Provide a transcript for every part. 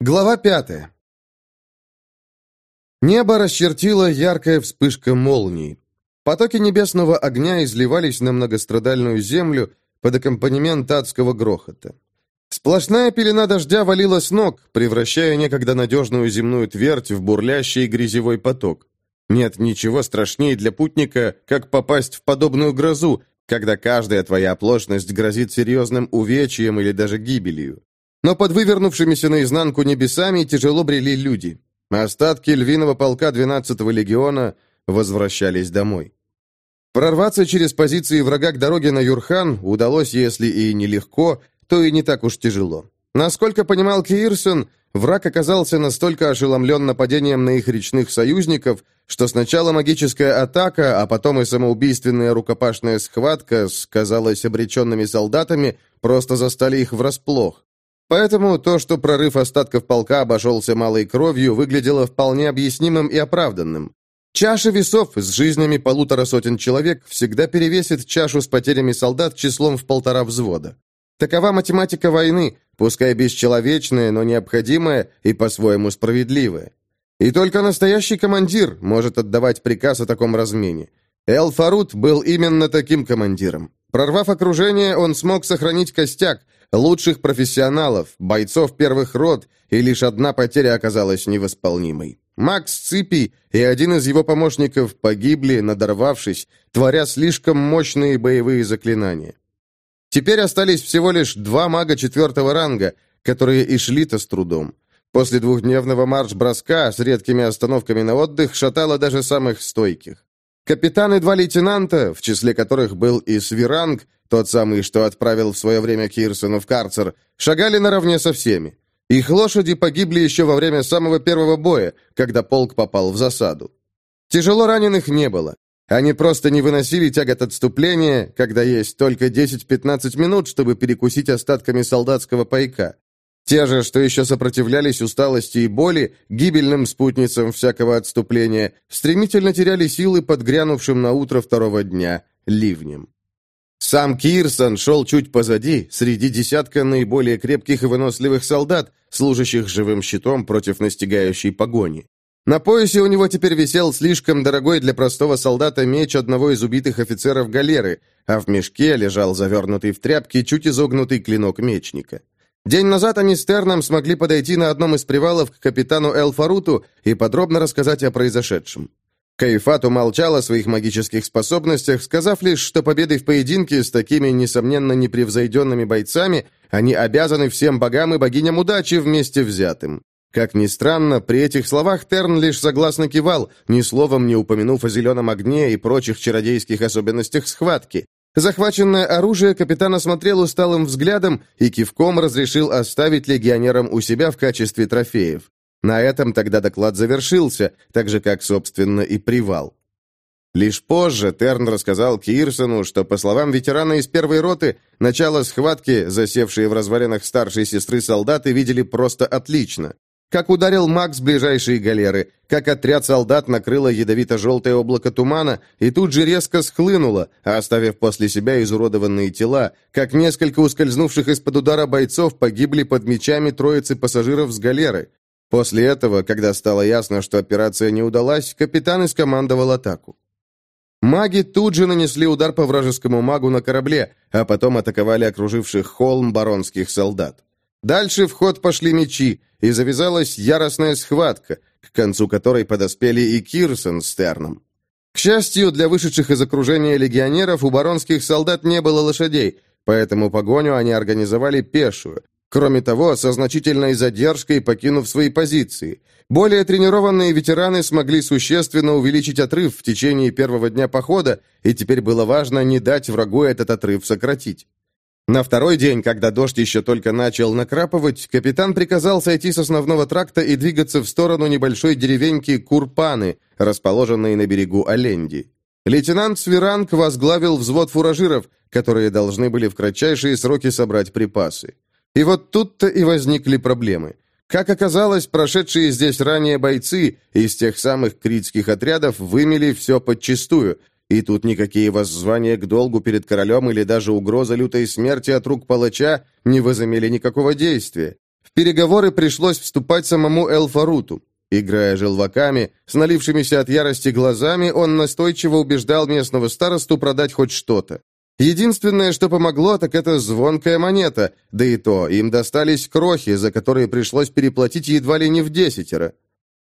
Глава пятая. Небо расчертила яркая вспышка молнии. Потоки небесного огня изливались на многострадальную землю под аккомпанемент адского грохота. Сплошная пелена дождя валила с ног, превращая некогда надежную земную твердь в бурлящий грязевой поток. Нет ничего страшнее для путника, как попасть в подобную грозу, когда каждая твоя оплошность грозит серьезным увечьем или даже гибелью. Но под вывернувшимися наизнанку небесами тяжело брели люди. Остатки львиного полка 12-го легиона возвращались домой. Прорваться через позиции врага к дороге на Юрхан удалось, если и нелегко, то и не так уж тяжело. Насколько понимал Кирсон, враг оказался настолько ошеломлен нападением на их речных союзников, что сначала магическая атака, а потом и самоубийственная рукопашная схватка с, казалось, обреченными солдатами просто застали их врасплох. Поэтому то, что прорыв остатков полка обошелся малой кровью, выглядело вполне объяснимым и оправданным. Чаша весов с жизнями полутора сотен человек всегда перевесит чашу с потерями солдат числом в полтора взвода. Такова математика войны, пускай бесчеловечная, но необходимая и по-своему справедливая. И только настоящий командир может отдавать приказ о таком размене. Эл Фарут был именно таким командиром. Прорвав окружение, он смог сохранить костяк, лучших профессионалов, бойцов первых рот, и лишь одна потеря оказалась невосполнимой. Макс Ципи и один из его помощников погибли, надорвавшись, творя слишком мощные боевые заклинания. Теперь остались всего лишь два мага четвертого ранга, которые и шли-то с трудом. После двухдневного марш-броска с редкими остановками на отдых шатало даже самых стойких. Капитан и два лейтенанта, в числе которых был и Свиранг, тот самый, что отправил в свое время Кирсону в карцер, шагали наравне со всеми. Их лошади погибли еще во время самого первого боя, когда полк попал в засаду. Тяжело раненых не было. Они просто не выносили тягот отступления, когда есть только 10-15 минут, чтобы перекусить остатками солдатского пайка. Те же, что еще сопротивлялись усталости и боли, гибельным спутницам всякого отступления, стремительно теряли силы под грянувшим на утро второго дня ливнем. Сам Кирсон шел чуть позади, среди десятка наиболее крепких и выносливых солдат, служащих живым щитом против настигающей погони. На поясе у него теперь висел слишком дорогой для простого солдата меч одного из убитых офицеров галеры, а в мешке лежал завернутый в тряпки чуть изогнутый клинок мечника. День назад они с Терном смогли подойти на одном из привалов к капитану Эл Фаруту и подробно рассказать о произошедшем. Кайфат умолчал о своих магических способностях, сказав лишь, что победой в поединке с такими, несомненно, непревзойденными бойцами они обязаны всем богам и богиням удачи вместе взятым. Как ни странно, при этих словах Терн лишь согласно кивал, ни словом не упомянув о зеленом огне и прочих чародейских особенностях схватки, Захваченное оружие капитан осмотрел усталым взглядом и кивком разрешил оставить легионерам у себя в качестве трофеев. На этом тогда доклад завершился, так же, как, собственно, и привал. Лишь позже Терн рассказал Кирсону, что, по словам ветерана из первой роты, начало схватки, засевшие в развалинах старшей сестры солдаты, видели просто отлично. Как ударил Макс ближайшие галеры, как отряд солдат накрыло ядовито-желтое облако тумана и тут же резко схлынуло, оставив после себя изуродованные тела, как несколько ускользнувших из-под удара бойцов погибли под мечами троицы пассажиров с галеры. После этого, когда стало ясно, что операция не удалась, капитан искомандовал атаку. Маги тут же нанесли удар по вражескому магу на корабле, а потом атаковали окруживших холм баронских солдат. Дальше в ход пошли мечи, и завязалась яростная схватка, к концу которой подоспели и Кирсон с Терном. К счастью, для вышедших из окружения легионеров у баронских солдат не было лошадей, поэтому погоню они организовали пешую. Кроме того, со значительной задержкой покинув свои позиции. Более тренированные ветераны смогли существенно увеличить отрыв в течение первого дня похода, и теперь было важно не дать врагу этот отрыв сократить. На второй день, когда дождь еще только начал накрапывать, капитан приказал сойти с основного тракта и двигаться в сторону небольшой деревеньки Курпаны, расположенной на берегу Оленди. Лейтенант Свиранг возглавил взвод фуражиров, которые должны были в кратчайшие сроки собрать припасы. И вот тут-то и возникли проблемы. Как оказалось, прошедшие здесь ранее бойцы из тех самых критских отрядов вымели все подчистую – и тут никакие воззвания к долгу перед королем или даже угроза лютой смерти от рук палача не возымели никакого действия. В переговоры пришлось вступать самому Элфаруту. Играя желваками, с налившимися от ярости глазами, он настойчиво убеждал местного старосту продать хоть что-то. Единственное, что помогло, так это звонкая монета, да и то, им достались крохи, за которые пришлось переплатить едва ли не в десятеро.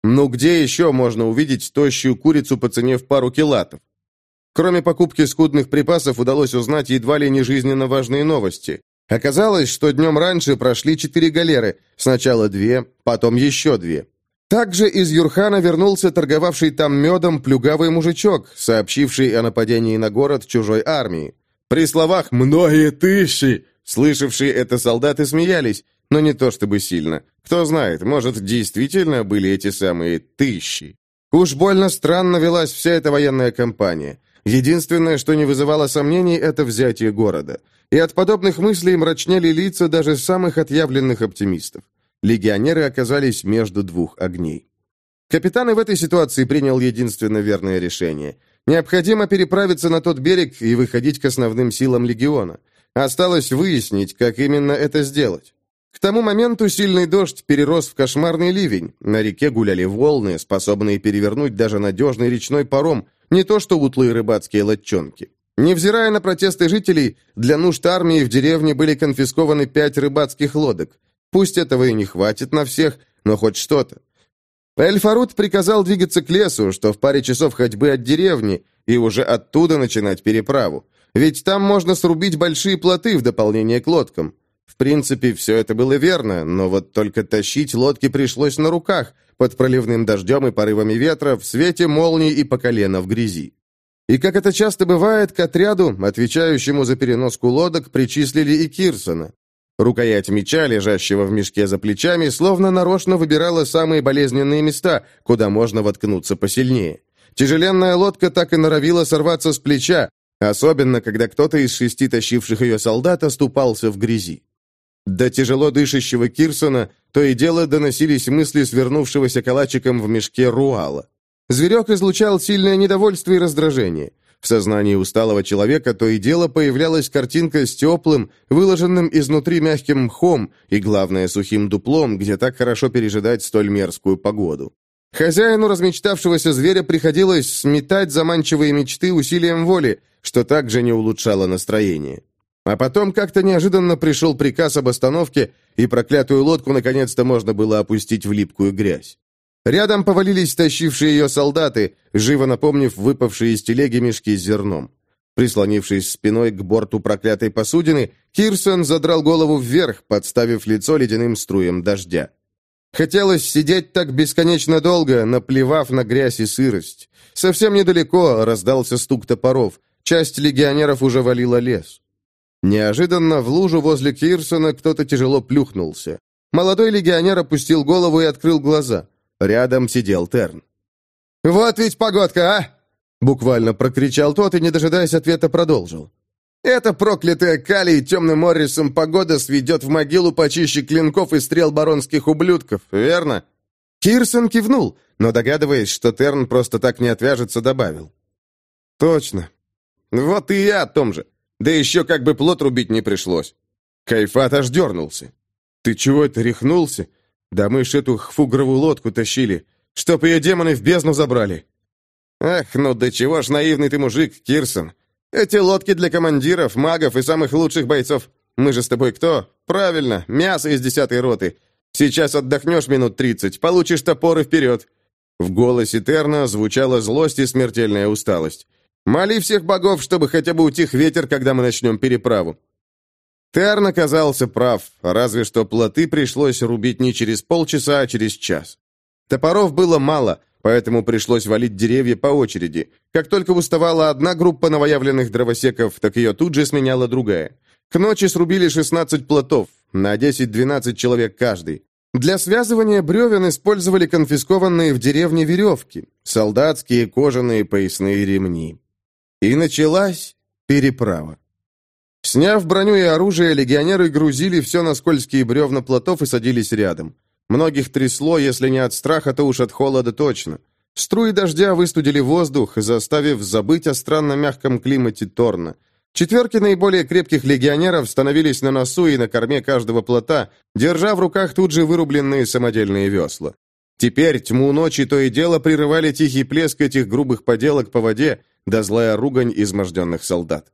Ну где еще можно увидеть тощую курицу по цене в пару килатов? Кроме покупки скудных припасов, удалось узнать едва ли не жизненно важные новости. Оказалось, что днем раньше прошли четыре галеры, сначала две, потом еще две. Также из Юрхана вернулся торговавший там медом плюгавый мужичок, сообщивший о нападении на город чужой армии. При словах «многие тысячи», слышавшие это солдаты смеялись, но не то чтобы сильно. Кто знает, может, действительно были эти самые тысячи. Уж больно странно велась вся эта военная кампания. Единственное, что не вызывало сомнений, это взятие города. И от подобных мыслей мрачнели лица даже самых отъявленных оптимистов. Легионеры оказались между двух огней. Капитан и в этой ситуации принял единственно верное решение. Необходимо переправиться на тот берег и выходить к основным силам легиона. Осталось выяснить, как именно это сделать. К тому моменту сильный дождь перерос в кошмарный ливень. На реке гуляли волны, способные перевернуть даже надежный речной паром, не то что утлые рыбацкие лодчонки. Невзирая на протесты жителей, для нужд армии в деревне были конфискованы пять рыбацких лодок. Пусть этого и не хватит на всех, но хоть что-то. Эльфарут приказал двигаться к лесу, что в паре часов ходьбы от деревни, и уже оттуда начинать переправу. Ведь там можно срубить большие плоты в дополнение к лодкам. В принципе, все это было верно, но вот только тащить лодки пришлось на руках, под проливным дождем и порывами ветра, в свете молний и по колено в грязи. И как это часто бывает, к отряду, отвечающему за переноску лодок, причислили и Кирсона. Рукоять меча, лежащего в мешке за плечами, словно нарочно выбирала самые болезненные места, куда можно воткнуться посильнее. Тяжеленная лодка так и норовила сорваться с плеча, особенно когда кто-то из шести тащивших ее солдат оступался в грязи. До тяжело дышащего Кирсона то и дело доносились мысли свернувшегося калачиком в мешке Руала. Зверек излучал сильное недовольство и раздражение. В сознании усталого человека то и дело появлялась картинка с теплым, выложенным изнутри мягким мхом и, главное, сухим дуплом, где так хорошо пережидать столь мерзкую погоду. Хозяину размечтавшегося зверя приходилось сметать заманчивые мечты усилием воли, что также не улучшало настроение. А потом как-то неожиданно пришел приказ об остановке, и проклятую лодку наконец-то можно было опустить в липкую грязь. Рядом повалились тащившие ее солдаты, живо напомнив выпавшие из телеги мешки с зерном. Прислонившись спиной к борту проклятой посудины, Кирсон задрал голову вверх, подставив лицо ледяным струем дождя. Хотелось сидеть так бесконечно долго, наплевав на грязь и сырость. Совсем недалеко раздался стук топоров. Часть легионеров уже валила лес. Неожиданно в лужу возле Кирсона кто-то тяжело плюхнулся. Молодой легионер опустил голову и открыл глаза. Рядом сидел Терн. «Вот ведь погодка, а!» Буквально прокричал тот и, не дожидаясь ответа, продолжил. «Это проклятая Кали и темным Моррисом погода сведет в могилу почище клинков и стрел баронских ублюдков, верно?» Кирсон кивнул, но, догадываясь, что Терн просто так не отвяжется, добавил. «Точно. Вот и я о том же. Да еще как бы плод рубить не пришлось». Кайфат аж дернулся. «Ты чего это рехнулся? Да мы ж эту хфугрову лодку тащили, чтоб ее демоны в бездну забрали. Ах, ну до чего ж наивный ты мужик, Кирсон. Эти лодки для командиров, магов и самых лучших бойцов. Мы же с тобой кто? Правильно, мясо из десятой роты. Сейчас отдохнешь минут тридцать, получишь топоры вперед. В голосе Терна звучала злость и смертельная усталость. «Моли всех богов, чтобы хотя бы утих ветер, когда мы начнем переправу. Терн оказался прав, разве что плоты пришлось рубить не через полчаса, а через час. Топоров было мало, поэтому пришлось валить деревья по очереди. Как только уставала одна группа новоявленных дровосеков, так ее тут же сменяла другая. К ночи срубили 16 плотов, на 10-12 человек каждый. Для связывания бревен использовали конфискованные в деревне веревки, солдатские кожаные поясные ремни. И началась переправа. Сняв броню и оружие, легионеры грузили все на скользкие бревна плотов и садились рядом. Многих трясло, если не от страха, то уж от холода точно. Струи дождя выстудили воздух, заставив забыть о странно мягком климате Торна. Четверки наиболее крепких легионеров становились на носу и на корме каждого плота, держа в руках тут же вырубленные самодельные весла. Теперь тьму ночи то и дело прерывали тихий плеск этих грубых поделок по воде, да злая ругань изможденных солдат.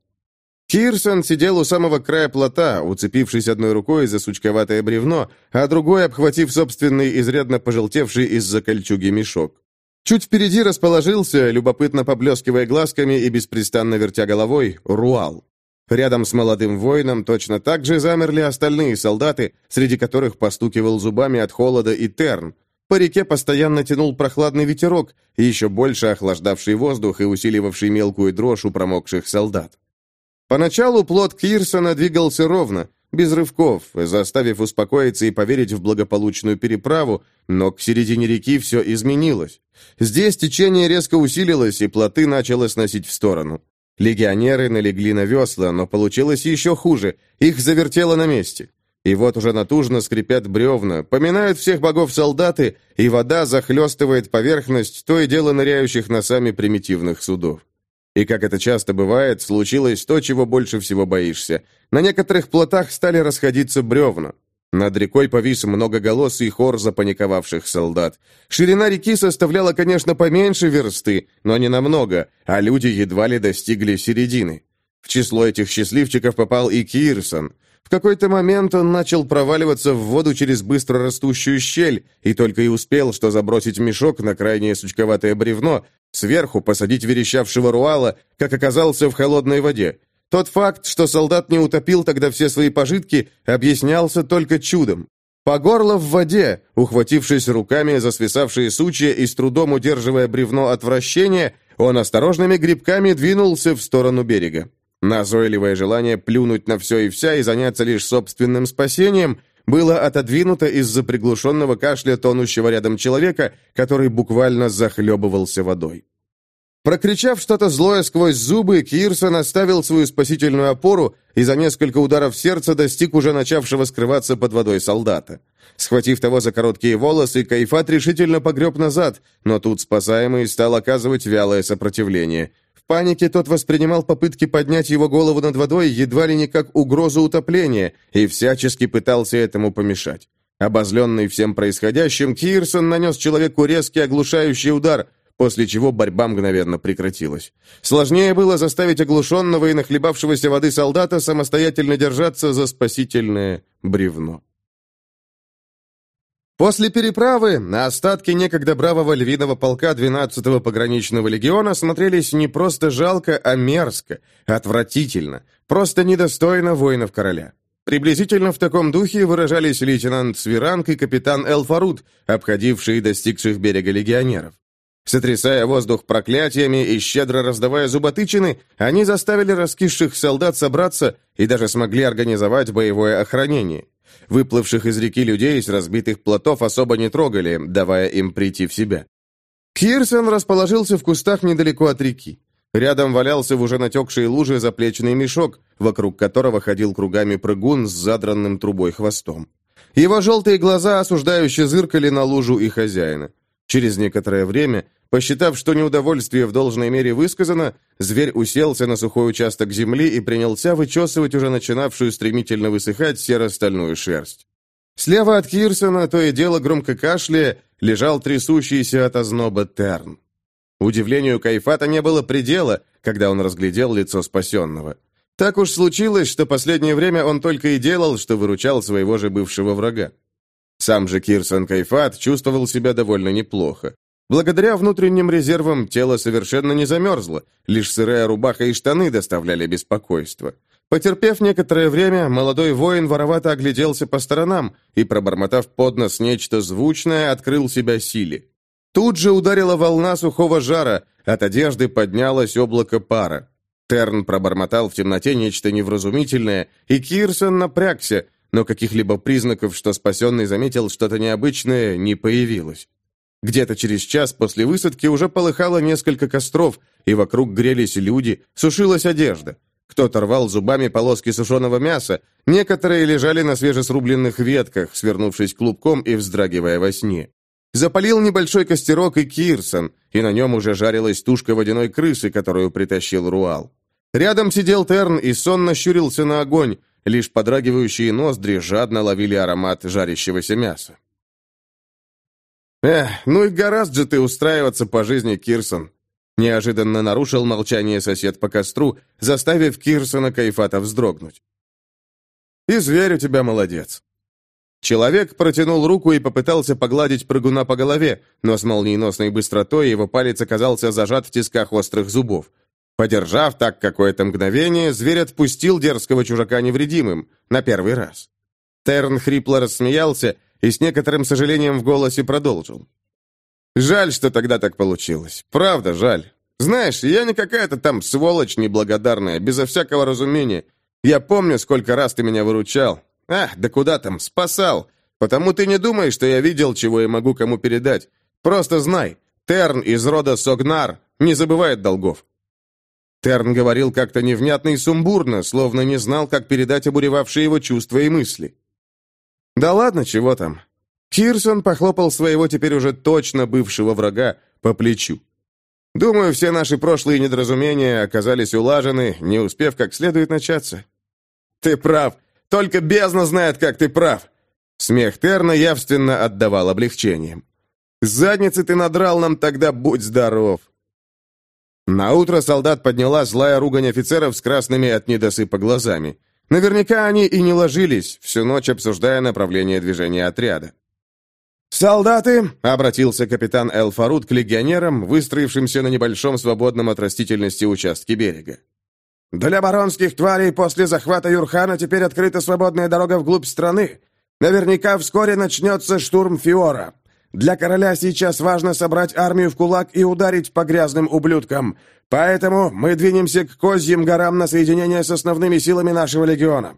Кирсон сидел у самого края плота, уцепившись одной рукой за сучковатое бревно, а другой обхватив собственный изрядно пожелтевший из-за кольчуги мешок. Чуть впереди расположился, любопытно поблескивая глазками и беспрестанно вертя головой, Руал. Рядом с молодым воином точно так же замерли остальные солдаты, среди которых постукивал зубами от холода и терн, по реке постоянно тянул прохладный ветерок, еще больше охлаждавший воздух и усиливавший мелкую дрожь у промокших солдат. Поначалу плод Кирсона двигался ровно, без рывков, заставив успокоиться и поверить в благополучную переправу, но к середине реки все изменилось. Здесь течение резко усилилось, и плоты начало сносить в сторону. Легионеры налегли на весла, но получилось еще хуже, их завертело на месте. И вот уже натужно скрипят бревна, поминают всех богов солдаты, и вода захлестывает поверхность то и дело ныряющих носами примитивных судов. И, как это часто бывает, случилось то, чего больше всего боишься. На некоторых плотах стали расходиться бревна. Над рекой повис многоголосый хор запаниковавших солдат. Ширина реки составляла, конечно, поменьше версты, но не намного, а люди едва ли достигли середины. В число этих счастливчиков попал и Кирсон – в какой-то момент он начал проваливаться в воду через быстро растущую щель и только и успел, что забросить мешок на крайнее сучковатое бревно, сверху посадить верещавшего руала, как оказался в холодной воде. Тот факт, что солдат не утопил тогда все свои пожитки, объяснялся только чудом. По горло в воде, ухватившись руками за свисавшие сучья и с трудом удерживая бревно от вращения, он осторожными грибками двинулся в сторону берега. Назойливое желание плюнуть на все и вся и заняться лишь собственным спасением было отодвинуто из-за приглушенного кашля тонущего рядом человека, который буквально захлебывался водой. Прокричав что-то злое сквозь зубы, Кирсон оставил свою спасительную опору и за несколько ударов сердца достиг уже начавшего скрываться под водой солдата. Схватив того за короткие волосы, Кайфат решительно погреб назад, но тут спасаемый стал оказывать вялое сопротивление панике тот воспринимал попытки поднять его голову над водой едва ли не как угрозу утопления и всячески пытался этому помешать. Обозленный всем происходящим, Кирсон нанес человеку резкий оглушающий удар, после чего борьба мгновенно прекратилась. Сложнее было заставить оглушенного и нахлебавшегося воды солдата самостоятельно держаться за спасительное бревно. После переправы остатки некогда бравого львиного полка 12-го пограничного легиона смотрелись не просто жалко, а мерзко, отвратительно, просто недостойно воинов короля. Приблизительно в таком духе выражались лейтенант Свиранг и капитан Элфарут, обходившие достигших берега легионеров. Сотрясая воздух проклятиями и щедро раздавая зуботычины, они заставили раскисших солдат собраться и даже смогли организовать боевое охранение. Выплывших из реки людей с разбитых плотов особо не трогали, давая им прийти в себя. Кирсон расположился в кустах недалеко от реки. Рядом валялся в уже натекшей луже заплечный мешок, вокруг которого ходил кругами прыгун с задранным трубой хвостом. Его желтые глаза осуждающе зыркали на лужу и хозяина. Через некоторое время Посчитав, что неудовольствие в должной мере высказано, зверь уселся на сухой участок земли и принялся вычесывать уже начинавшую стремительно высыхать серо-стальную шерсть. Слева от Кирсона, то и дело громко кашляя, лежал трясущийся от озноба Терн. Удивлению Кайфата не было предела, когда он разглядел лицо спасенного. Так уж случилось, что последнее время он только и делал, что выручал своего же бывшего врага. Сам же Кирсон Кайфат чувствовал себя довольно неплохо. Благодаря внутренним резервам тело совершенно не замерзло, лишь сырая рубаха и штаны доставляли беспокойство. Потерпев некоторое время, молодой воин воровато огляделся по сторонам и, пробормотав под нос нечто звучное, открыл себя силе. Тут же ударила волна сухого жара, от одежды поднялось облако пара. Терн пробормотал в темноте нечто невразумительное, и Кирсон напрягся, но каких-либо признаков, что спасенный заметил что-то необычное, не появилось. Где-то через час после высадки уже полыхало несколько костров, и вокруг грелись люди, сушилась одежда. Кто-то рвал зубами полоски сушеного мяса, некоторые лежали на свежесрубленных ветках, свернувшись клубком и вздрагивая во сне. Запалил небольшой костерок и Кирсон, и на нем уже жарилась тушка водяной крысы, которую притащил Руал. Рядом сидел Терн и сонно щурился на огонь, лишь подрагивающие ноздри жадно ловили аромат жарящегося мяса. «Эх, ну и гораздо же ты устраиваться по жизни, Кирсон!» Неожиданно нарушил молчание сосед по костру, заставив Кирсона Кайфата вздрогнуть. «И зверь у тебя молодец!» Человек протянул руку и попытался погладить прыгуна по голове, но с молниеносной быстротой его палец оказался зажат в тисках острых зубов. Подержав так какое-то мгновение, зверь отпустил дерзкого чужака невредимым, на первый раз. Терн хрипло рассмеялся и с некоторым сожалением в голосе продолжил. «Жаль, что тогда так получилось. Правда, жаль. Знаешь, я не какая-то там сволочь неблагодарная, безо всякого разумения. Я помню, сколько раз ты меня выручал. Ах, да куда там, спасал. Потому ты не думаешь, что я видел, чего я могу кому передать. Просто знай, Терн из рода Согнар не забывает долгов». Терн говорил как-то невнятно и сумбурно, словно не знал, как передать обуревавшие его чувства и мысли. «Да ладно, чего там?» Кирсон похлопал своего теперь уже точно бывшего врага по плечу. «Думаю, все наши прошлые недоразумения оказались улажены, не успев как следует начаться». «Ты прав! Только бездна знает, как ты прав!» Смех Терна явственно отдавал облегчением. «Задницы ты надрал нам тогда, будь здоров!» На утро солдат подняла злая ругань офицеров с красными от недосыпа глазами. Наверняка они и не ложились, всю ночь обсуждая направление движения отряда. «Солдаты!» — обратился капитан Эл Фарут к легионерам, выстроившимся на небольшом свободном от растительности участке берега. «Для баронских тварей после захвата Юрхана теперь открыта свободная дорога вглубь страны. Наверняка вскоре начнется штурм Фиора. Для короля сейчас важно собрать армию в кулак и ударить по грязным ублюдкам. Поэтому мы двинемся к Козьим горам на соединение с основными силами нашего легиона».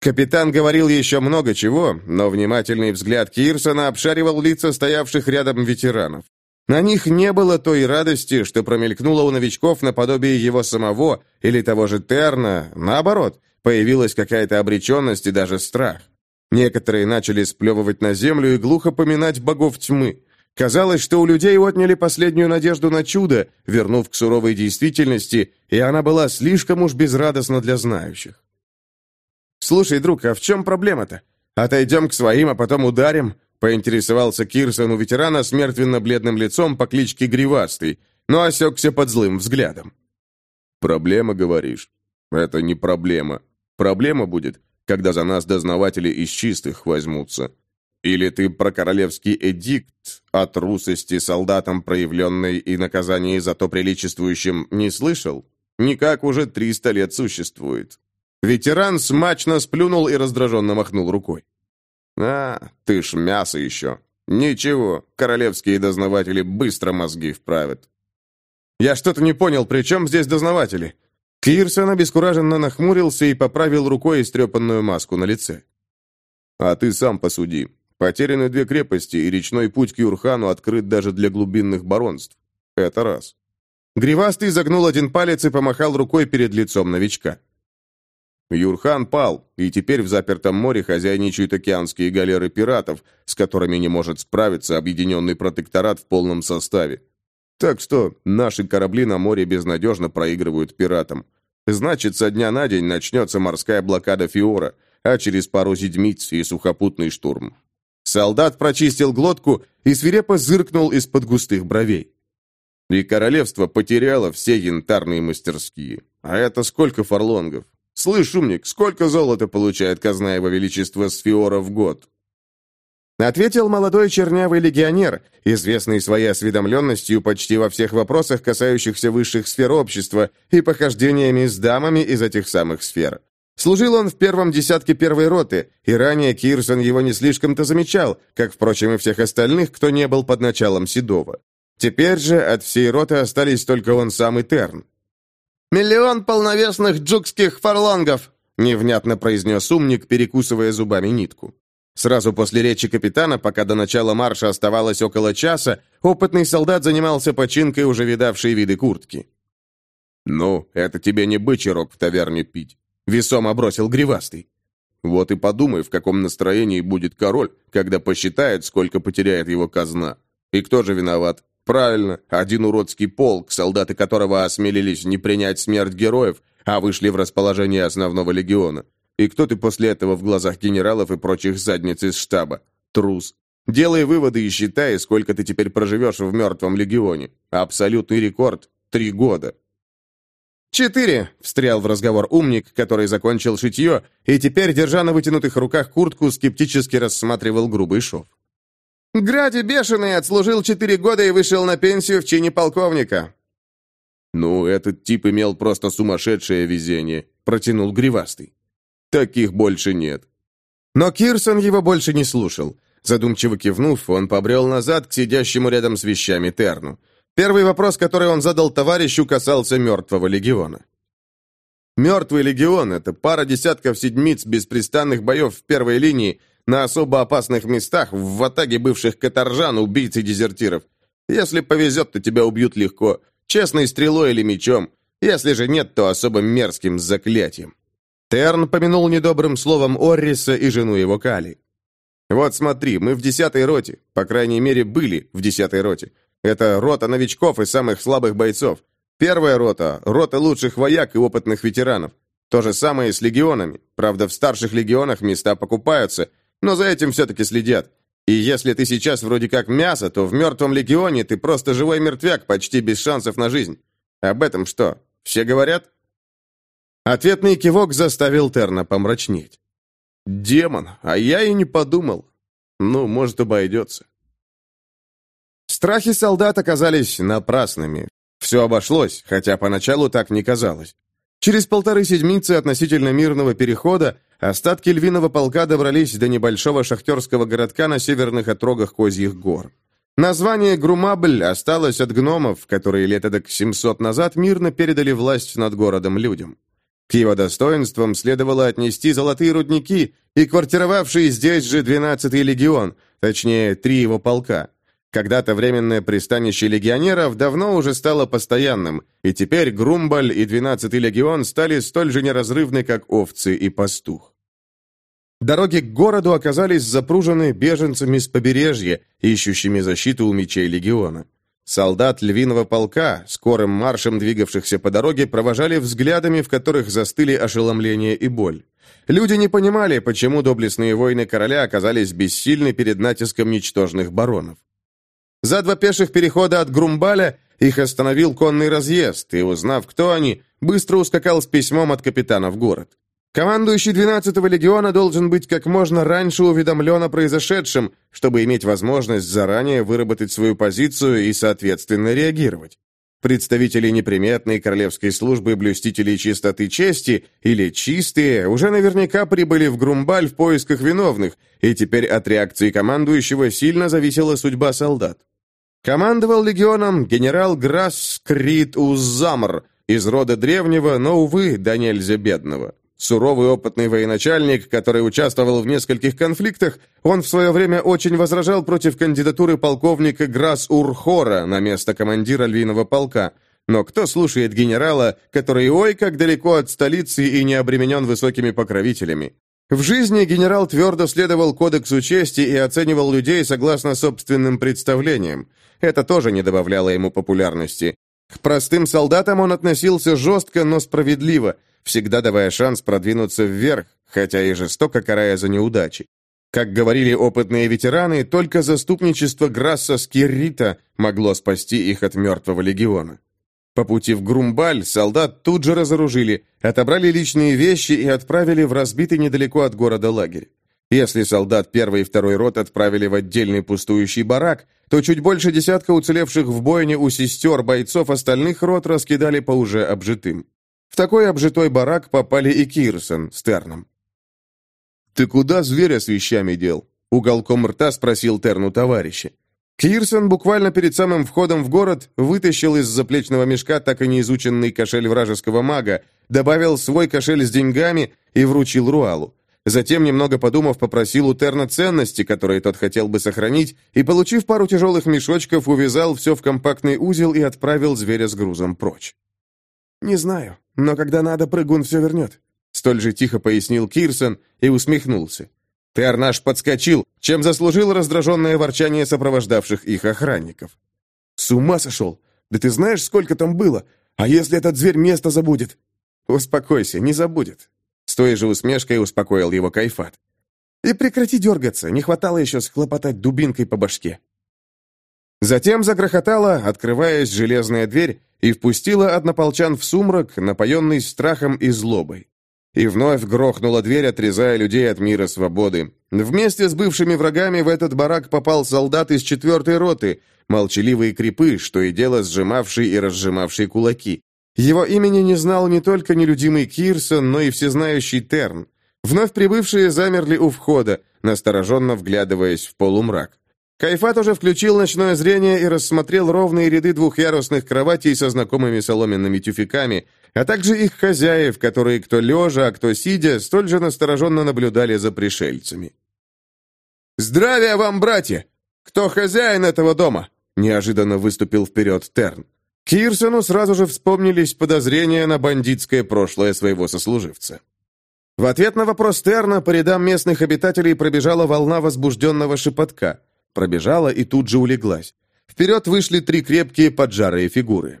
Капитан говорил еще много чего, но внимательный взгляд Кирсона обшаривал лица стоявших рядом ветеранов. На них не было той радости, что промелькнуло у новичков наподобие его самого или того же Терна. Наоборот, появилась какая-то обреченность и даже страх. Некоторые начали сплевывать на землю и глухо поминать богов тьмы. Казалось, что у людей отняли последнюю надежду на чудо, вернув к суровой действительности, и она была слишком уж безрадостна для знающих. «Слушай, друг, а в чем проблема-то? Отойдем к своим, а потом ударим?» поинтересовался Кирсон у ветерана с мертвенно-бледным лицом по кличке Гривастый, но осекся под злым взглядом. «Проблема, говоришь? Это не проблема. Проблема будет, когда за нас дознаватели из чистых возьмутся. Или ты про королевский эдикт о трусости солдатам проявленной и наказании за то приличествующим не слышал? Никак уже триста лет существует. Ветеран смачно сплюнул и раздраженно махнул рукой. «А, ты ж мясо еще. Ничего, королевские дознаватели быстро мозги вправят». «Я что-то не понял, при чем здесь дознаватели?» Кирсон обескураженно нахмурился и поправил рукой истрепанную маску на лице. «А ты сам посуди. Потеряны две крепости, и речной путь к Юрхану открыт даже для глубинных баронств. Это раз». Гривастый загнул один палец и помахал рукой перед лицом новичка. Юрхан пал, и теперь в запертом море хозяйничают океанские галеры пиратов, с которыми не может справиться объединенный протекторат в полном составе. Так что наши корабли на море безнадежно проигрывают пиратам. Значит, со дня на день начнется морская блокада Фиора, а через пару седмиц и сухопутный штурм. Солдат прочистил глотку и свирепо зыркнул из-под густых бровей. И королевство потеряло все янтарные мастерские. А это сколько фарлонгов? «Слышь, умник, сколько золота получает казна его величества Сфиора в год?» Ответил молодой чернявый легионер, известный своей осведомленностью почти во всех вопросах, касающихся высших сфер общества и похождениями с дамами из этих самых сфер. Служил он в первом десятке первой роты, и ранее Кирсон его не слишком-то замечал, как, впрочем, и всех остальных, кто не был под началом Седова. Теперь же от всей роты остались только он сам и Терн. «Миллион полновесных джукских фарлонгов!» невнятно произнес умник, перекусывая зубами нитку. Сразу после речи капитана, пока до начала марша оставалось около часа, опытный солдат занимался починкой уже видавшей виды куртки. «Ну, это тебе не бычий рог в таверне пить», — весомо бросил Гривастый. «Вот и подумай, в каком настроении будет король, когда посчитает, сколько потеряет его казна. И кто же виноват? Правильно, один уродский полк, солдаты которого осмелились не принять смерть героев, а вышли в расположение основного легиона. И кто ты после этого в глазах генералов и прочих задниц из штаба? Трус. Делай выводы и считай, сколько ты теперь проживешь в мертвом легионе. Абсолютный рекорд — три года. «Четыре!» — встрял в разговор умник, который закончил шитье, и теперь, держа на вытянутых руках куртку, скептически рассматривал грубый шов. «Гради бешеный отслужил четыре года и вышел на пенсию в чине полковника». «Ну, этот тип имел просто сумасшедшее везение», — протянул Гривастый. «Таких больше нет». Но Кирсон его больше не слушал. Задумчиво кивнув, он побрел назад к сидящему рядом с вещами Терну. Первый вопрос, который он задал товарищу, касался мертвого легиона. Мертвый легион — это пара десятков седмиц беспрестанных боев в первой линии на особо опасных местах, в ватаге бывших каторжан, убийц и дезертиров. Если повезет, то тебя убьют легко, честной стрелой или мечом. Если же нет, то особо мерзким заклятием. Терн помянул недобрым словом Орриса и жену его Кали. «Вот смотри, мы в десятой роте, по крайней мере, были в десятой роте. Это рота новичков и самых слабых бойцов. Первая рота — рота лучших вояк и опытных ветеранов. То же самое с легионами. Правда, в старших легионах места покупаются, но за этим все-таки следят. И если ты сейчас вроде как мясо, то в мертвом легионе ты просто живой мертвяк, почти без шансов на жизнь. Об этом что, все говорят?» Ответный кивок заставил Терна помрачнеть. «Демон, а я и не подумал. Ну, может, обойдется». Страхи солдат оказались напрасными. Все обошлось, хотя поначалу так не казалось. Через полторы седмицы относительно мирного перехода остатки львиного полка добрались до небольшого шахтерского городка на северных отрогах Козьих гор. Название Грумабль осталось от гномов, которые лет эдак 700 назад мирно передали власть над городом людям. К его достоинствам следовало отнести золотые рудники и квартировавший здесь же 12-й легион, точнее, три его полка. Когда-то временное пристанище легионеров давно уже стало постоянным, и теперь Грумбаль и 12-й легион стали столь же неразрывны, как овцы и пастух. Дороги к городу оказались запружены беженцами с побережья, ищущими защиту у мечей легиона. Солдат львиного полка, скорым маршем двигавшихся по дороге, провожали взглядами, в которых застыли ошеломление и боль. Люди не понимали, почему доблестные воины короля оказались бессильны перед натиском ничтожных баронов. За два пеших перехода от Грумбаля их остановил конный разъезд, и, узнав, кто они, быстро ускакал с письмом от капитана в город. Командующий 12-го легиона должен быть как можно раньше уведомлен о произошедшем, чтобы иметь возможность заранее выработать свою позицию и, соответственно, реагировать. Представители неприметной королевской службы блюстителей чистоты чести, или чистые, уже наверняка прибыли в Грумбаль в поисках виновных, и теперь от реакции командующего сильно зависела судьба солдат. Командовал легионом генерал Грасс Крит Узамр из рода древнего, но, увы, да нельзя бедного. Суровый опытный военачальник, который участвовал в нескольких конфликтах, он в свое время очень возражал против кандидатуры полковника Грас Урхора на место командира львиного полка. Но кто слушает генерала, который ой как далеко от столицы и не обременен высокими покровителями? В жизни генерал твердо следовал кодексу чести и оценивал людей согласно собственным представлениям. Это тоже не добавляло ему популярности. К простым солдатам он относился жестко, но справедливо – всегда давая шанс продвинуться вверх, хотя и жестоко карая за неудачи. Как говорили опытные ветераны, только заступничество Грасса Скиррита могло спасти их от мертвого легиона. По пути в Грумбаль солдат тут же разоружили, отобрали личные вещи и отправили в разбитый недалеко от города лагерь. Если солдат первой и второй рот отправили в отдельный пустующий барак, то чуть больше десятка уцелевших в бойне у сестер бойцов остальных рот раскидали по уже обжитым. В такой обжитой барак попали и Кирсон с Терном. «Ты куда зверя с вещами дел?» Уголком рта спросил Терну товарища. Кирсон буквально перед самым входом в город вытащил из заплечного мешка так и неизученный кошель вражеского мага, добавил свой кошель с деньгами и вручил Руалу. Затем, немного подумав, попросил у Терна ценности, которые тот хотел бы сохранить, и, получив пару тяжелых мешочков, увязал все в компактный узел и отправил зверя с грузом прочь. «Не знаю», но когда надо, прыгун все вернет», — столь же тихо пояснил Кирсон и усмехнулся. Тернаш подскочил, чем заслужил раздраженное ворчание сопровождавших их охранников. С ума сошел? Да ты знаешь, сколько там было? А если этот зверь место забудет?» «Успокойся, не забудет». С той же усмешкой успокоил его Кайфат. «И прекрати дергаться, не хватало еще схлопотать дубинкой по башке». Затем загрохотала, открываясь железная дверь, и впустила однополчан в сумрак, напоенный страхом и злобой. И вновь грохнула дверь, отрезая людей от мира свободы. Вместе с бывшими врагами в этот барак попал солдат из четвертой роты, молчаливый крепыш, что и дело сжимавший и разжимавший кулаки. Его имени не знал не только нелюдимый Кирсон, но и всезнающий Терн. Вновь прибывшие замерли у входа, настороженно вглядываясь в полумрак. Кайфат уже включил ночное зрение и рассмотрел ровные ряды двухъярусных кроватей со знакомыми соломенными тюфяками, а также их хозяев, которые кто лежа, а кто сидя, столь же настороженно наблюдали за пришельцами. «Здравия вам, братья! Кто хозяин этого дома?» Неожиданно выступил вперед Терн. Кирсону сразу же вспомнились подозрения на бандитское прошлое своего сослуживца. В ответ на вопрос Терна по рядам местных обитателей пробежала волна возбужденного шепотка. Пробежала и тут же улеглась. Вперед вышли три крепкие поджарые фигуры.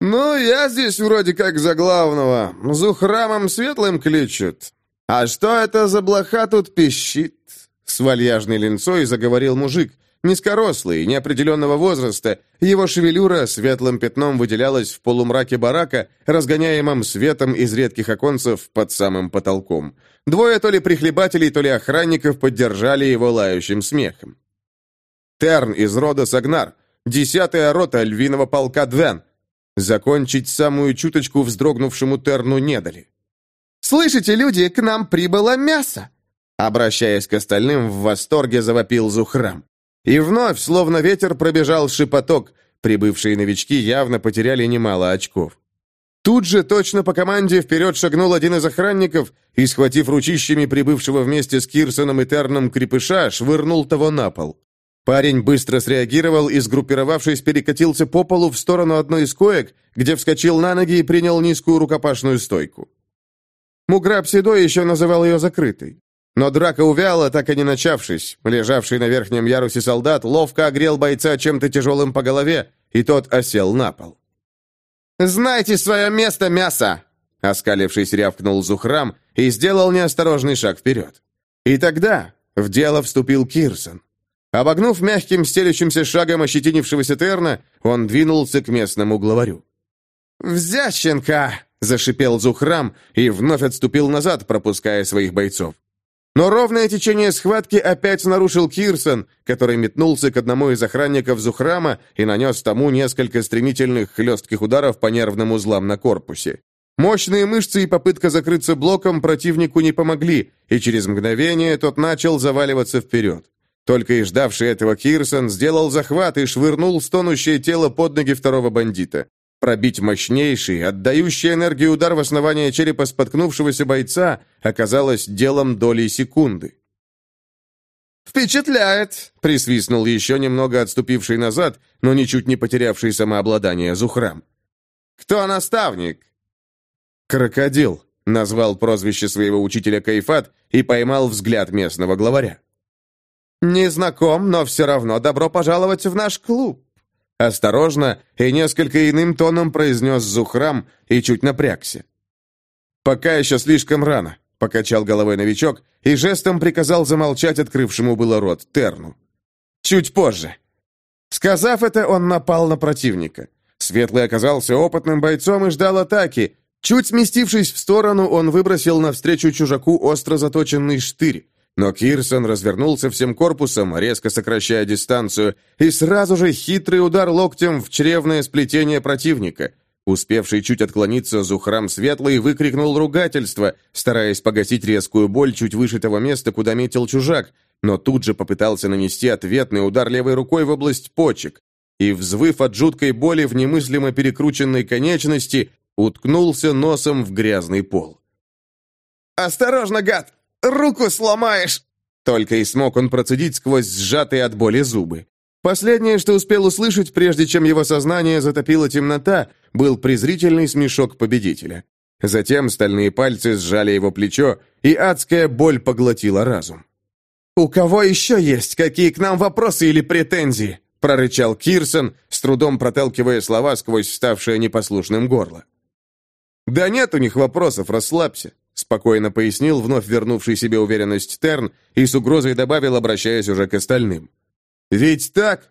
«Ну, я здесь вроде как за главного. Зухрамом светлым кличут. А что это за блоха тут пищит?» С вальяжной линцой заговорил мужик, Низкорослый, неопределенного возраста, его шевелюра светлым пятном выделялась в полумраке барака, разгоняемом светом из редких оконцев под самым потолком. Двое то ли прихлебателей, то ли охранников поддержали его лающим смехом. Терн из рода Сагнар, десятая рота львиного полка Двен. Закончить самую чуточку вздрогнувшему Терну не дали. «Слышите, люди, к нам прибыло мясо!» Обращаясь к остальным, в восторге завопил Зухрам. И вновь, словно ветер, пробежал шепоток. Прибывшие новички явно потеряли немало очков. Тут же, точно по команде, вперед шагнул один из охранников и, схватив ручищами прибывшего вместе с Кирсоном и Терном крепыша, швырнул того на пол. Парень быстро среагировал и, сгруппировавшись, перекатился по полу в сторону одной из коек, где вскочил на ноги и принял низкую рукопашную стойку. Муграб Седой еще называл ее закрытой. Но драка увяла, так и не начавшись. Лежавший на верхнем ярусе солдат ловко огрел бойца чем-то тяжелым по голове, и тот осел на пол. «Знайте свое место, мясо!» Оскалившись, рявкнул Зухрам и сделал неосторожный шаг вперед. И тогда в дело вступил Кирсон. Обогнув мягким стелющимся шагом ощетинившегося Терна, он двинулся к местному главарю. «Взященка!» — зашипел Зухрам и вновь отступил назад, пропуская своих бойцов. Но ровное течение схватки опять нарушил Кирсон, который метнулся к одному из охранников Зухрама и нанес тому несколько стремительных хлестких ударов по нервным узлам на корпусе. Мощные мышцы и попытка закрыться блоком противнику не помогли, и через мгновение тот начал заваливаться вперед. Только и ждавший этого Кирсон сделал захват и швырнул стонущее тело под ноги второго бандита. Пробить мощнейший, отдающий энергию удар в основание черепа споткнувшегося бойца оказалось делом доли секунды. «Впечатляет!» — присвистнул еще немного отступивший назад, но ничуть не потерявший самообладание Зухрам. «Кто наставник?» «Крокодил», — назвал прозвище своего учителя Кайфат и поймал взгляд местного главаря. «Не знаком, но все равно добро пожаловать в наш клуб», Осторожно и несколько иным тоном произнес Зухрам и чуть напрягся. «Пока еще слишком рано», — покачал головой новичок и жестом приказал замолчать открывшему было рот Терну. «Чуть позже». Сказав это, он напал на противника. Светлый оказался опытным бойцом и ждал атаки. Чуть сместившись в сторону, он выбросил навстречу чужаку остро заточенный штырь. Но Кирсон развернулся всем корпусом, резко сокращая дистанцию, и сразу же хитрый удар локтем в чревное сплетение противника. Успевший чуть отклониться Зухрам Светлый выкрикнул ругательство, стараясь погасить резкую боль чуть выше того места, куда метил чужак, но тут же попытался нанести ответный удар левой рукой в область почек. И, взвыв от жуткой боли в немыслимо перекрученной конечности, уткнулся носом в грязный пол. «Осторожно, гад! Руку сломаешь!» Только и смог он процедить сквозь сжатые от боли зубы. Последнее, что успел услышать, прежде чем его сознание затопила темнота, был презрительный смешок победителя. Затем стальные пальцы сжали его плечо, и адская боль поглотила разум. «У кого еще есть какие к нам вопросы или претензии?» — прорычал Кирсон, с трудом проталкивая слова сквозь ставшее непослушным горло. «Да нет у них вопросов, расслабься», — спокойно пояснил вновь вернувший себе уверенность Терн и с угрозой добавил, обращаясь уже к остальным. «Ведь так?»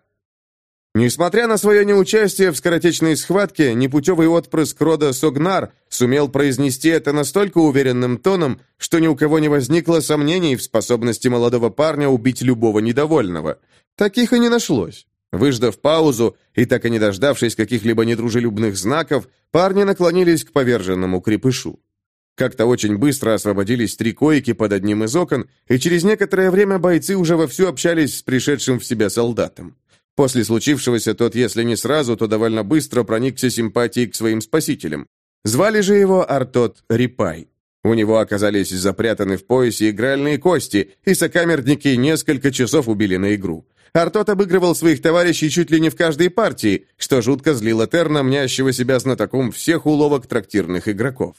Несмотря на свое неучастие в скоротечной схватке, непутевый отпрыск рода Согнар сумел произнести это настолько уверенным тоном, что ни у кого не возникло сомнений в способности молодого парня убить любого недовольного. Таких и не нашлось. Выждав паузу и так и не дождавшись каких-либо недружелюбных знаков, парни наклонились к поверженному крепышу. Как-то очень быстро освободились три койки под одним из окон, и через некоторое время бойцы уже вовсю общались с пришедшим в себя солдатом. После случившегося тот, если не сразу, то довольно быстро проникся симпатией к своим спасителям. Звали же его Артот Рипай. У него оказались запрятаны в поясе игральные кости, и сокамерники несколько часов убили на игру. Артот обыгрывал своих товарищей чуть ли не в каждой партии, что жутко злило Терна, мнящего себя знатоком всех уловок трактирных игроков.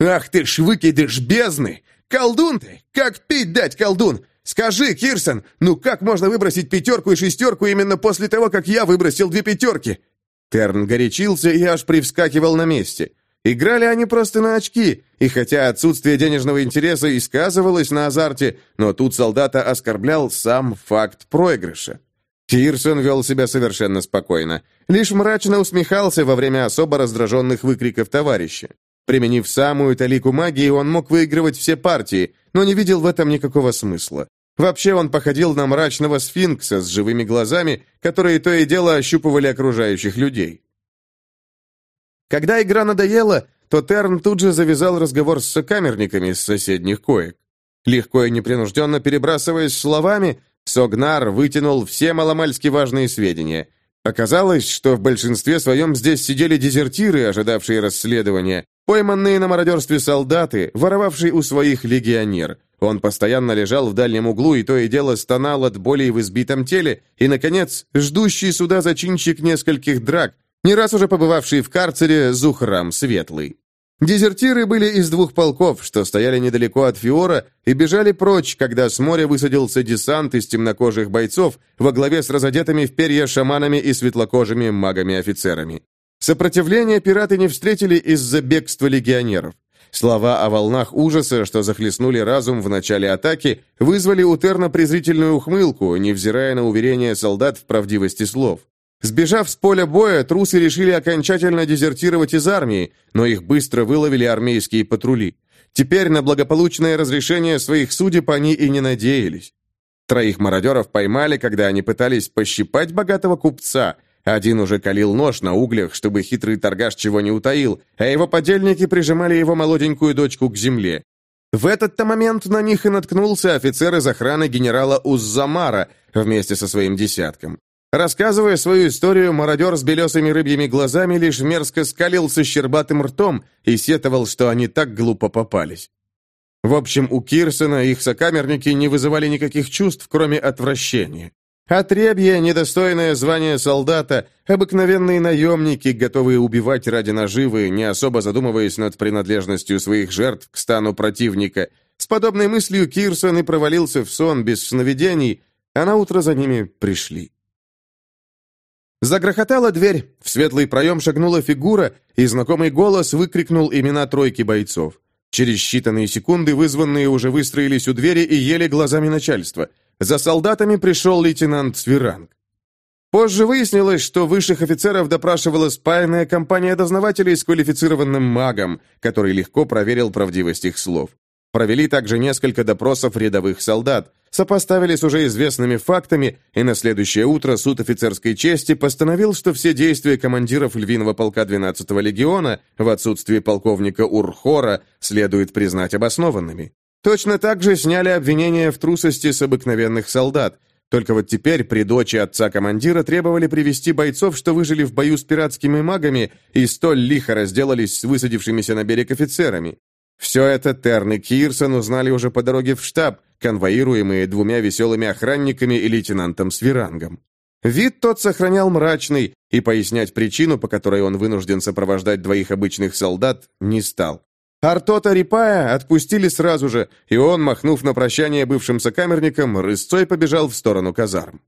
«Ах ты ж выкидыш бездны! Колдун ты! Как пить дать, колдун! Скажи, Кирсон, ну как можно выбросить пятерку и шестерку именно после того, как я выбросил две пятерки?» Терн горячился и аж привскакивал на месте. Играли они просто на очки, и хотя отсутствие денежного интереса и сказывалось на азарте, но тут солдата оскорблял сам факт проигрыша. Кирсон вел себя совершенно спокойно, лишь мрачно усмехался во время особо раздраженных выкриков товарища. Применив самую талику магии, он мог выигрывать все партии, но не видел в этом никакого смысла. Вообще он походил на мрачного сфинкса с живыми глазами, которые то и дело ощупывали окружающих людей. Когда игра надоела, то Терн тут же завязал разговор с сокамерниками с соседних коек. Легко и непринужденно перебрасываясь словами, Согнар вытянул все маломальски важные сведения. Оказалось, что в большинстве своем здесь сидели дезертиры, ожидавшие расследования, пойманные на мародерстве солдаты, воровавшие у своих легионер – он постоянно лежал в дальнем углу и то и дело стонал от боли в избитом теле, и, наконец, ждущий суда зачинщик нескольких драк, не раз уже побывавший в карцере Зухрам Светлый. Дезертиры были из двух полков, что стояли недалеко от Фиора, и бежали прочь, когда с моря высадился десант из темнокожих бойцов во главе с разодетыми в перья шаманами и светлокожими магами-офицерами. Сопротивления пираты не встретили из-за бегства легионеров. Слова о волнах ужаса, что захлестнули разум в начале атаки, вызвали у Терна презрительную ухмылку, невзирая на уверения солдат в правдивости слов. Сбежав с поля боя, трусы решили окончательно дезертировать из армии, но их быстро выловили армейские патрули. Теперь на благополучное разрешение своих судеб они и не надеялись. Троих мародеров поймали, когда они пытались пощипать богатого купца – один уже калил нож на углях, чтобы хитрый торгаш чего не утаил, а его подельники прижимали его молоденькую дочку к земле. В этот-то момент на них и наткнулся офицер из охраны генерала Уззамара вместе со своим десятком. Рассказывая свою историю, мародер с белесыми рыбьими глазами лишь мерзко скалился щербатым ртом и сетовал, что они так глупо попались. В общем, у Кирсона их сокамерники не вызывали никаких чувств, кроме отвращения. Отребье, недостойное звания солдата, обыкновенные наемники, готовые убивать ради наживы, не особо задумываясь над принадлежностью своих жертв к стану противника. С подобной мыслью Кирсон и провалился в сон без сновидений, а на утро за ними пришли. Загрохотала дверь, в светлый проем шагнула фигура, и знакомый голос выкрикнул имена тройки бойцов. Через считанные секунды вызванные уже выстроились у двери и ели глазами начальства – за солдатами пришел лейтенант Свиранг. Позже выяснилось, что высших офицеров допрашивала спаянная компания дознавателей с квалифицированным магом, который легко проверил правдивость их слов. Провели также несколько допросов рядовых солдат, сопоставили с уже известными фактами, и на следующее утро суд офицерской чести постановил, что все действия командиров львиного полка 12-го легиона в отсутствие полковника Урхора следует признать обоснованными. Точно так же сняли обвинения в трусости с обыкновенных солдат. Только вот теперь при дочи отца командира требовали привести бойцов, что выжили в бою с пиратскими магами и столь лихо разделались с высадившимися на берег офицерами. Все это Терн и Кирсон узнали уже по дороге в штаб, конвоируемые двумя веселыми охранниками и лейтенантом Свирангом. Вид тот сохранял мрачный, и пояснять причину, по которой он вынужден сопровождать двоих обычных солдат, не стал. Артота Рипая отпустили сразу же, и он, махнув на прощание бывшим сокамерникам, рысцой побежал в сторону казарм.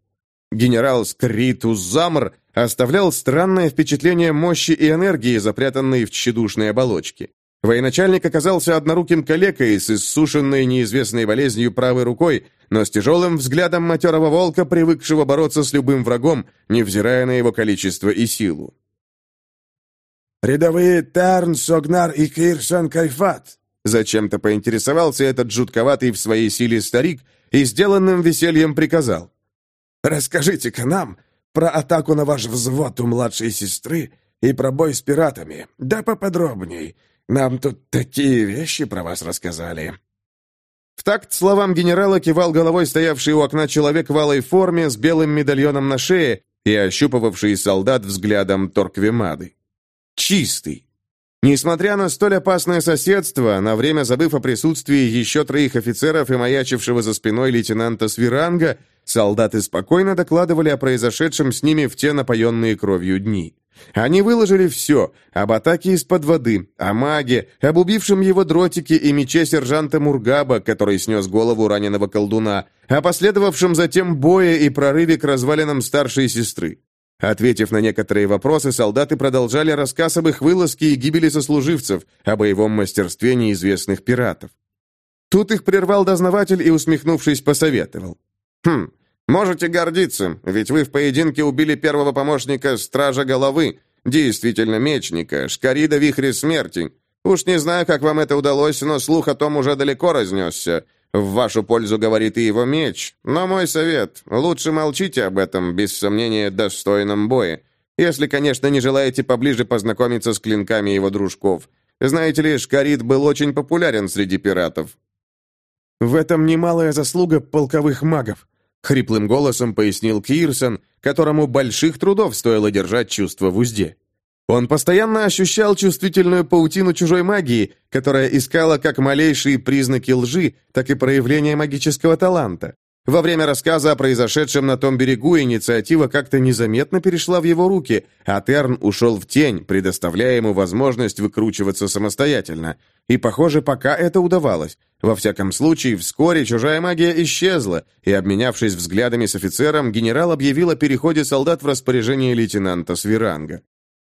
Генерал Скритус Замр оставлял странное впечатление мощи и энергии, запрятанной в тщедушной оболочке. Военачальник оказался одноруким калекой с иссушенной неизвестной болезнью правой рукой, но с тяжелым взглядом матерого волка, привыкшего бороться с любым врагом, невзирая на его количество и силу. «Рядовые Тарн, Согнар и Кирсон Кайфат», Зачем-то поинтересовался этот жутковатый в своей силе старик и сделанным весельем приказал. «Расскажите-ка нам про атаку на ваш взвод у младшей сестры и про бой с пиратами. Да поподробней. Нам тут такие вещи про вас рассказали». В такт словам генерала кивал головой стоявший у окна человек в алой форме с белым медальоном на шее и ощупывавший солдат взглядом Торквемады. Чистый. Несмотря на столь опасное соседство, на время забыв о присутствии еще троих офицеров и маячившего за спиной лейтенанта Свиранга, солдаты спокойно докладывали о произошедшем с ними в те напоенные кровью дни. Они выложили все – об атаке из-под воды, о маге, об убившем его дротике и мече сержанта Мургаба, который снес голову раненого колдуна, о последовавшем затем бое и прорыве к развалинам старшей сестры. Ответив на некоторые вопросы, солдаты продолжали рассказ об их вылазке и гибели сослуживцев, о боевом мастерстве неизвестных пиратов. Тут их прервал дознаватель и, усмехнувшись, посоветовал. «Хм, можете гордиться, ведь вы в поединке убили первого помощника Стража Головы, действительно мечника, Шкарида Вихри Смерти. Уж не знаю, как вам это удалось, но слух о том уже далеко разнесся. В вашу пользу говорит и его меч, но мой совет – лучше молчите об этом, без сомнения, достойном бое. Если, конечно, не желаете поближе познакомиться с клинками его дружков. Знаете ли, Шкарит был очень популярен среди пиратов. В этом немалая заслуга полковых магов, хриплым голосом пояснил Кирсон, которому больших трудов стоило держать чувство в узде. Он постоянно ощущал чувствительную паутину чужой магии, которая искала как малейшие признаки лжи, так и проявления магического таланта. Во время рассказа о произошедшем на том берегу инициатива как-то незаметно перешла в его руки, а Терн ушел в тень, предоставляя ему возможность выкручиваться самостоятельно. И, похоже, пока это удавалось. Во всяком случае, вскоре чужая магия исчезла, и, обменявшись взглядами с офицером, генерал объявил о переходе солдат в распоряжение лейтенанта Свиранга.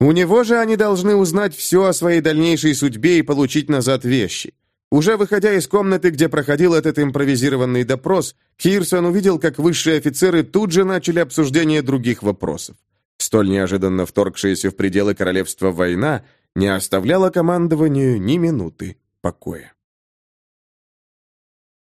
У него же они должны узнать все о своей дальнейшей судьбе и получить назад вещи. Уже выходя из комнаты, где проходил этот импровизированный допрос, Кирсон увидел, как высшие офицеры тут же начали обсуждение других вопросов. Столь неожиданно вторгшаяся в пределы королевства война не оставляла командованию ни минуты покоя.